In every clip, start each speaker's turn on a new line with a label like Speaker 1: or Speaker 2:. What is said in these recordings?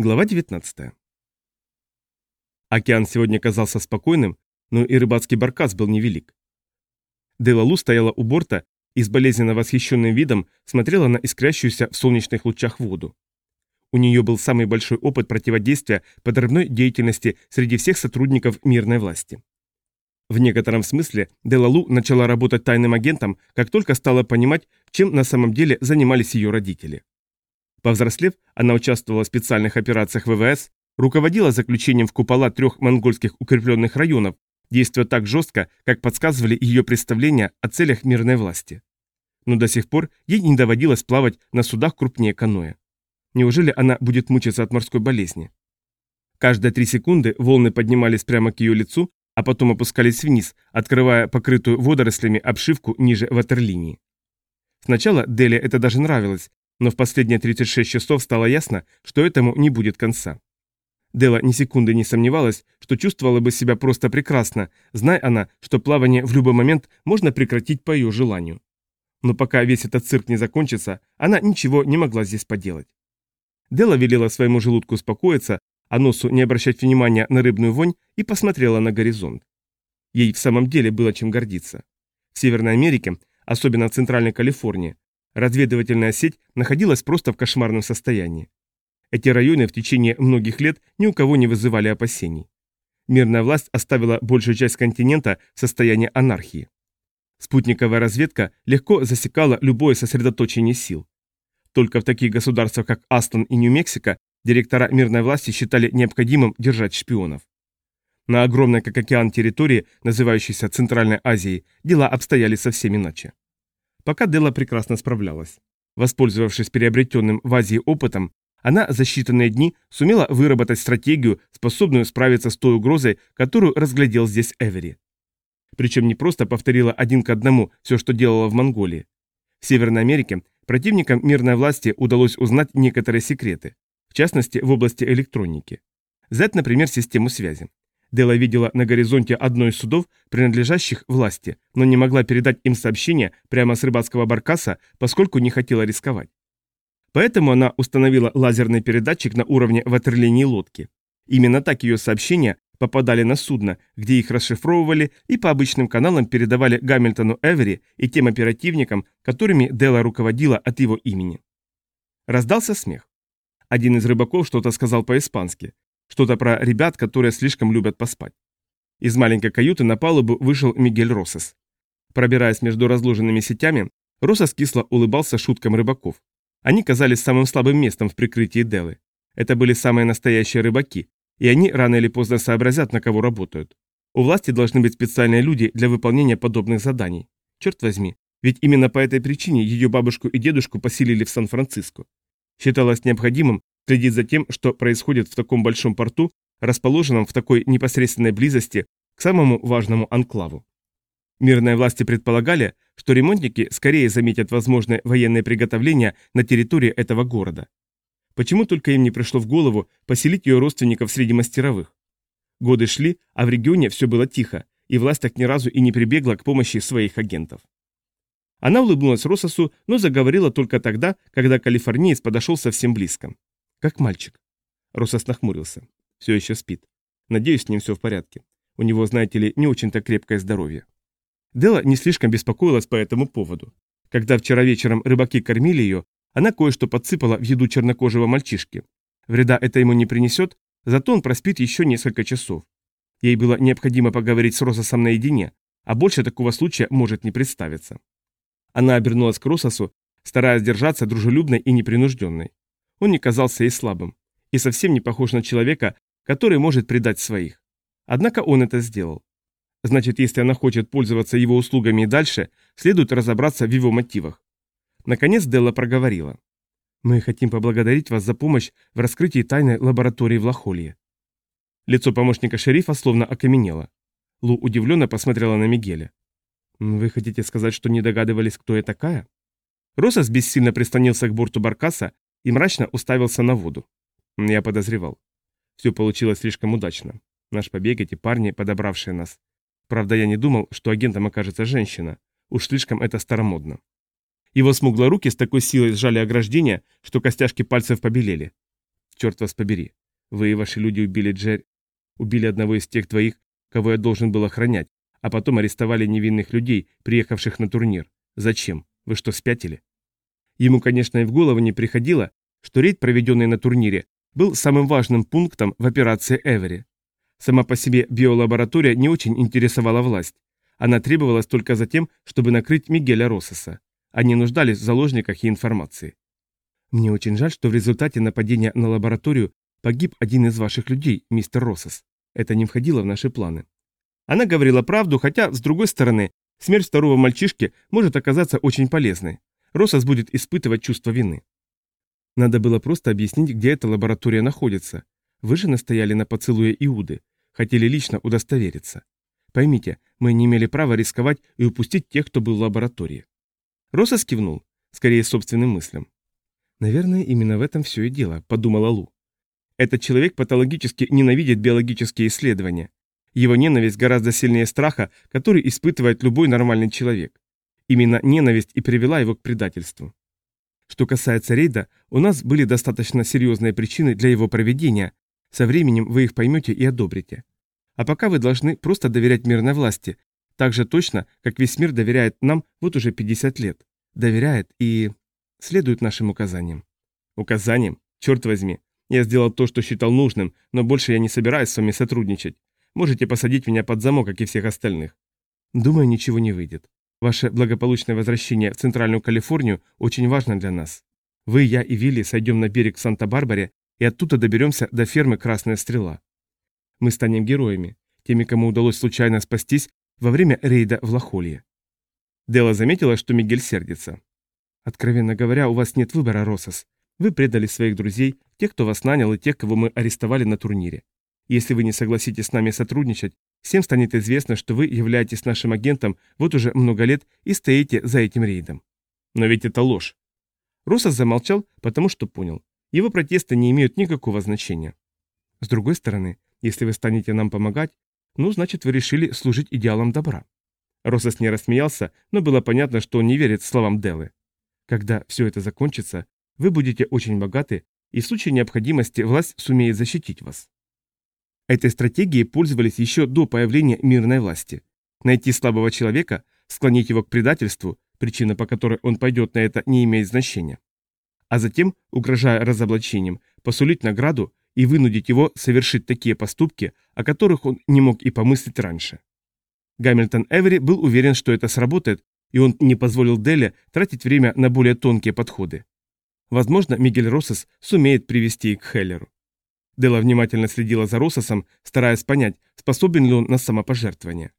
Speaker 1: Глава 19. Океан сегодня казался спокойным, но и рыбацкий баркас был невелик. Делалу стояла у борта и с болезненно восхищенным видом смотрела на искрящуюся в солнечных лучах воду. У нее был самый большой опыт противодействия подрывной деятельности среди всех сотрудников мирной власти. В некотором смысле Делалу начала работать тайным агентом, как только стала понимать, чем на самом деле занимались ее родители. Повзрослев, она участвовала в специальных операциях ВВС, руководила заключением в купола трех монгольских укрепленных районов, действуя так жестко, как подсказывали ее представления о целях мирной власти. Но до сих пор ей не доводилось плавать на судах крупнее каноэ. Неужели она будет мучиться от морской болезни? Каждые три секунды волны поднимались прямо к ее лицу, а потом опускались вниз, открывая покрытую водорослями обшивку ниже ватерлинии. Сначала Дели это даже нравилось, но в последние 36 часов стало ясно, что этому не будет конца. Дела ни секунды не сомневалась, что чувствовала бы себя просто прекрасно, зная она, что плавание в любой момент можно прекратить по ее желанию. Но пока весь этот цирк не закончится, она ничего не могла здесь поделать. Дела велела своему желудку успокоиться, а носу не обращать внимания на рыбную вонь и посмотрела на горизонт. Ей в самом деле было чем гордиться. В Северной Америке, особенно в Центральной Калифорнии, Разведывательная сеть находилась просто в кошмарном состоянии. Эти районы в течение многих лет ни у кого не вызывали опасений. Мирная власть оставила большую часть континента в состоянии анархии. Спутниковая разведка легко засекала любое сосредоточение сил. Только в таких государствах, как Астон и Нью-Мексико, директора мирной власти считали необходимым держать шпионов. На огромной как океан территории, называющейся Центральной Азией, дела обстояли совсем иначе. Пока Дела прекрасно справлялась. Воспользовавшись приобретенным в Азии опытом, она за считанные дни сумела выработать стратегию, способную справиться с той угрозой, которую разглядел здесь Эвери. Причем не просто повторила один к одному все, что делала в Монголии. В Северной Америке противникам мирной власти удалось узнать некоторые секреты, в частности в области электроники. Взять, например, систему связи. Дела видела на горизонте одно из судов, принадлежащих власти, но не могла передать им сообщение прямо с рыбацкого баркаса, поскольку не хотела рисковать. Поэтому она установила лазерный передатчик на уровне ватерлинии лодки. Именно так ее сообщения попадали на судно, где их расшифровывали и по обычным каналам передавали Гамильтону Эвери и тем оперативникам, которыми Дела руководила от его имени. Раздался смех. Один из рыбаков что-то сказал по-испански. Что-то про ребят, которые слишком любят поспать. Из маленькой каюты на палубу вышел Мигель Росес. Пробираясь между разложенными сетями, Росес кисло улыбался шуткам рыбаков. Они казались самым слабым местом в прикрытии Делы. Это были самые настоящие рыбаки, и они рано или поздно сообразят, на кого работают. У власти должны быть специальные люди для выполнения подобных заданий. Черт возьми, ведь именно по этой причине ее бабушку и дедушку поселили в Сан-Франциско. Считалось необходимым следить за тем, что происходит в таком большом порту, расположенном в такой непосредственной близости к самому важному анклаву. Мирные власти предполагали, что ремонтники скорее заметят возможные военные приготовления на территории этого города. Почему только им не пришло в голову поселить ее родственников среди мастеровых? Годы шли, а в регионе все было тихо, и власть так ни разу и не прибегла к помощи своих агентов. Она улыбнулась Рососу, но заговорила только тогда, когда калифорниец подошел совсем близко. Как мальчик. Росос нахмурился. Все еще спит. Надеюсь, с ним все в порядке. У него, знаете ли, не очень-то крепкое здоровье. Дела не слишком беспокоилась по этому поводу. Когда вчера вечером рыбаки кормили ее, она кое-что подсыпала в еду чернокожего мальчишки. Вреда это ему не принесет, зато он проспит еще несколько часов. Ей было необходимо поговорить с Рососом наедине, а больше такого случая может не представиться. Она обернулась к Рососу, стараясь держаться дружелюбной и непринужденной. Он не казался ей слабым и совсем не похож на человека, который может предать своих. Однако он это сделал. Значит, если она хочет пользоваться его услугами и дальше, следует разобраться в его мотивах. Наконец Делла проговорила. «Мы хотим поблагодарить вас за помощь в раскрытии тайной лаборатории в Лохолье». Лицо помощника шерифа словно окаменело. Лу удивленно посмотрела на Мигеля. «Вы хотите сказать, что не догадывались, кто я такая?» Росас бессильно прислонился к борту баркаса и мрачно уставился на воду. Я подозревал. Все получилось слишком удачно. Наш побег, эти парни, подобравшие нас. Правда, я не думал, что агентом окажется женщина. Уж слишком это старомодно. Его смуглые руки с такой силой сжали ограждение, что костяшки пальцев побелели. черт вас побери. Вы и ваши люди убили Джерри, убили одного из тех двоих, кого я должен был охранять, а потом арестовали невинных людей, приехавших на турнир. Зачем? Вы что, спятили? Ему, конечно, и в голову не приходило, что рейд, проведенный на турнире, был самым важным пунктом в операции Эвери. Сама по себе биолаборатория не очень интересовала власть. Она требовалась только за тем, чтобы накрыть Мигеля Рососа. Они нуждались в заложниках и информации. Мне очень жаль, что в результате нападения на лабораторию погиб один из ваших людей, мистер Росос. Это не входило в наши планы. Она говорила правду, хотя, с другой стороны, смерть второго мальчишки может оказаться очень полезной. Росос будет испытывать чувство вины. Надо было просто объяснить, где эта лаборатория находится. Вы же настояли на поцелуе Иуды, хотели лично удостовериться. Поймите, мы не имели права рисковать и упустить тех, кто был в лаборатории. Росос кивнул, скорее собственным мыслям. Наверное, именно в этом все и дело, подумала Лу. Этот человек патологически ненавидит биологические исследования. Его ненависть гораздо сильнее страха, который испытывает любой нормальный человек. Именно ненависть и привела его к предательству. Что касается рейда, у нас были достаточно серьезные причины для его проведения. Со временем вы их поймете и одобрите. А пока вы должны просто доверять мирной власти, так же точно, как весь мир доверяет нам вот уже 50 лет. Доверяет и следует нашим указаниям. Указаниям? Черт возьми. Я сделал то, что считал нужным, но больше я не собираюсь с вами сотрудничать. Можете посадить меня под замок, как и всех остальных. Думаю, ничего не выйдет. Ваше благополучное возвращение в Центральную Калифорнию очень важно для нас. Вы, я и Вилли сойдем на берег в Санта-Барбаре и оттуда доберемся до фермы «Красная стрела». Мы станем героями, теми, кому удалось случайно спастись во время рейда в Лохолье. Дела заметила, что Мигель сердится. «Откровенно говоря, у вас нет выбора, Росос. Вы предали своих друзей, тех, кто вас нанял, и тех, кого мы арестовали на турнире. Если вы не согласитесь с нами сотрудничать, всем станет известно, что вы являетесь нашим агентом вот уже много лет и стоите за этим рейдом. Но ведь это ложь. Росос замолчал, потому что понял. Его протесты не имеют никакого значения. С другой стороны, если вы станете нам помогать, ну, значит, вы решили служить идеалам добра. Росос не рассмеялся, но было понятно, что он не верит словам Делы. Когда все это закончится, вы будете очень богаты, и в случае необходимости власть сумеет защитить вас. Этой стратегией пользовались еще до появления мирной власти. Найти слабого человека, склонить его к предательству, причина по которой он пойдет на это не имеет значения. А затем, угрожая разоблачением, посулить награду и вынудить его совершить такие поступки, о которых он не мог и помыслить раньше. Гамильтон Эвери был уверен, что это сработает, и он не позволил Деле тратить время на более тонкие подходы. Возможно, Мигель Росос сумеет привести их к Хеллеру. Дела внимательно следила за Рососом, стараясь понять, способен ли он на самопожертвование.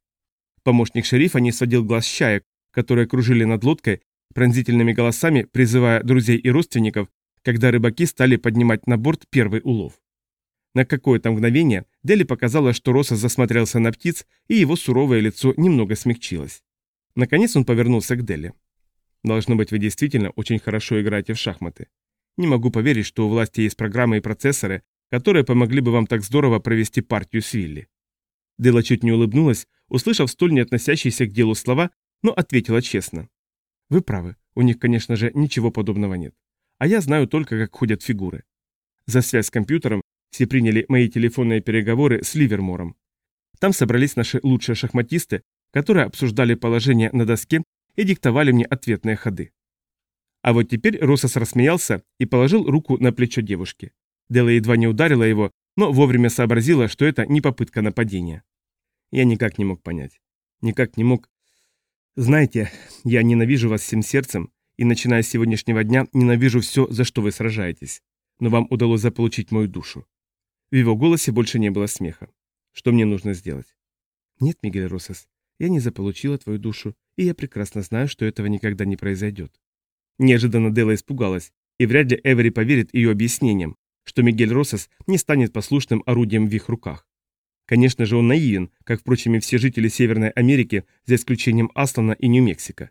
Speaker 1: Помощник шерифа не сводил глаз чаек, которые кружили над лодкой, пронзительными голосами призывая друзей и родственников, когда рыбаки стали поднимать на борт первый улов. На какое-то мгновение Дели показалось, что Росос засмотрелся на птиц, и его суровое лицо немного смягчилось. Наконец он повернулся к Дели. Должно быть, вы действительно очень хорошо играете в шахматы. Не могу поверить, что у власти есть программы и процессоры, которые помогли бы вам так здорово провести партию с Вилли. Дела чуть не улыбнулась, услышав столь не относящиеся к делу слова, но ответила честно. Вы правы, у них, конечно же, ничего подобного нет. А я знаю только, как ходят фигуры. За связь с компьютером все приняли мои телефонные переговоры с Ливермором. Там собрались наши лучшие шахматисты, которые обсуждали положение на доске и диктовали мне ответные ходы. А вот теперь Росос рассмеялся и положил руку на плечо девушки. Дела едва не ударила его, но вовремя сообразила, что это не попытка нападения. Я никак не мог понять. Никак не мог... Знаете, я ненавижу вас всем сердцем, и начиная с сегодняшнего дня ненавижу все, за что вы сражаетесь. Но вам удалось заполучить мою душу. В его голосе больше не было смеха. Что мне нужно сделать? Нет, Мигель Росос, я не заполучила твою душу, и я прекрасно знаю, что этого никогда не произойдет. Неожиданно Дела испугалась, и вряд ли Эвери поверит ее объяснениям, что Мигель Росос не станет послушным орудием в их руках. Конечно же, он наивен, как, впрочем, и все жители Северной Америки, за исключением Аслана и Нью-Мексико.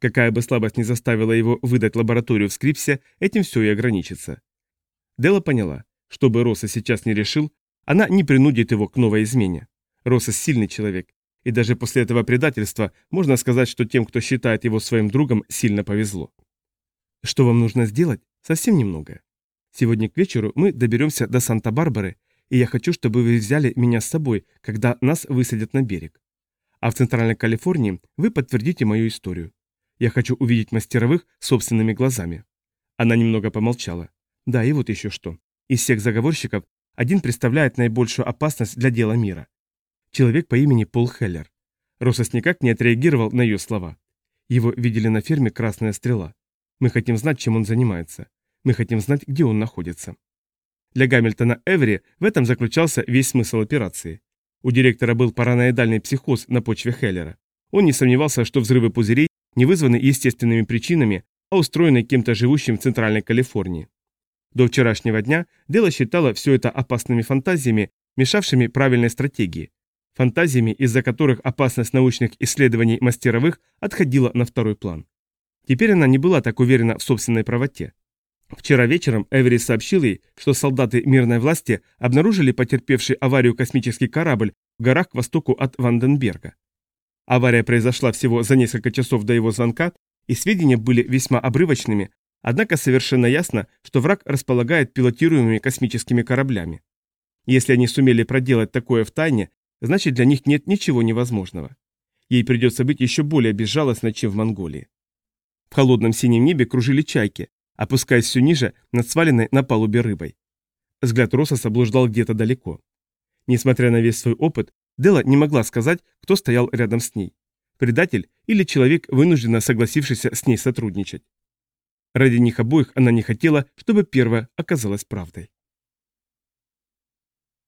Speaker 1: Какая бы слабость не заставила его выдать лабораторию в Скрипсе, этим все и ограничится. Дела поняла, что бы Росса сейчас не решил, она не принудит его к новой измене. Россос сильный человек, и даже после этого предательства можно сказать, что тем, кто считает его своим другом, сильно повезло. Что вам нужно сделать? Совсем немного. Сегодня к вечеру мы доберемся до Санта-Барбары, и я хочу, чтобы вы взяли меня с собой, когда нас высадят на берег. А в Центральной Калифорнии вы подтвердите мою историю. Я хочу увидеть мастеровых собственными глазами». Она немного помолчала. «Да, и вот еще что. Из всех заговорщиков один представляет наибольшую опасность для дела мира. Человек по имени Пол Хеллер. Росос никак не отреагировал на ее слова. Его видели на ферме «Красная стрела». Мы хотим знать, чем он занимается. Мы хотим знать, где он находится. Для Гамильтона Эвери в этом заключался весь смысл операции. У директора был параноидальный психоз на почве Хеллера. Он не сомневался, что взрывы пузырей не вызваны естественными причинами, а устроены кем-то живущим в Центральной Калифорнии. До вчерашнего дня Дела считала все это опасными фантазиями, мешавшими правильной стратегии. Фантазиями, из-за которых опасность научных исследований мастеровых отходила на второй план. Теперь она не была так уверена в собственной правоте. Вчера вечером Эвери сообщил ей, что солдаты мирной власти обнаружили потерпевший аварию космический корабль в горах к востоку от Ванденберга. Авария произошла всего за несколько часов до его звонка, и сведения были весьма обрывочными, однако совершенно ясно, что враг располагает пилотируемыми космическими кораблями. Если они сумели проделать такое в тайне, значит для них нет ничего невозможного. Ей придется быть еще более безжалостной, чем в Монголии. В холодном синем небе кружили чайки, опускаясь все ниже над сваленной на палубе рыбой. Взгляд Рососа блуждал где-то далеко. Несмотря на весь свой опыт, Дела не могла сказать, кто стоял рядом с ней. Предатель или человек, вынужденно согласившийся с ней сотрудничать. Ради них обоих она не хотела, чтобы первое оказалось правдой.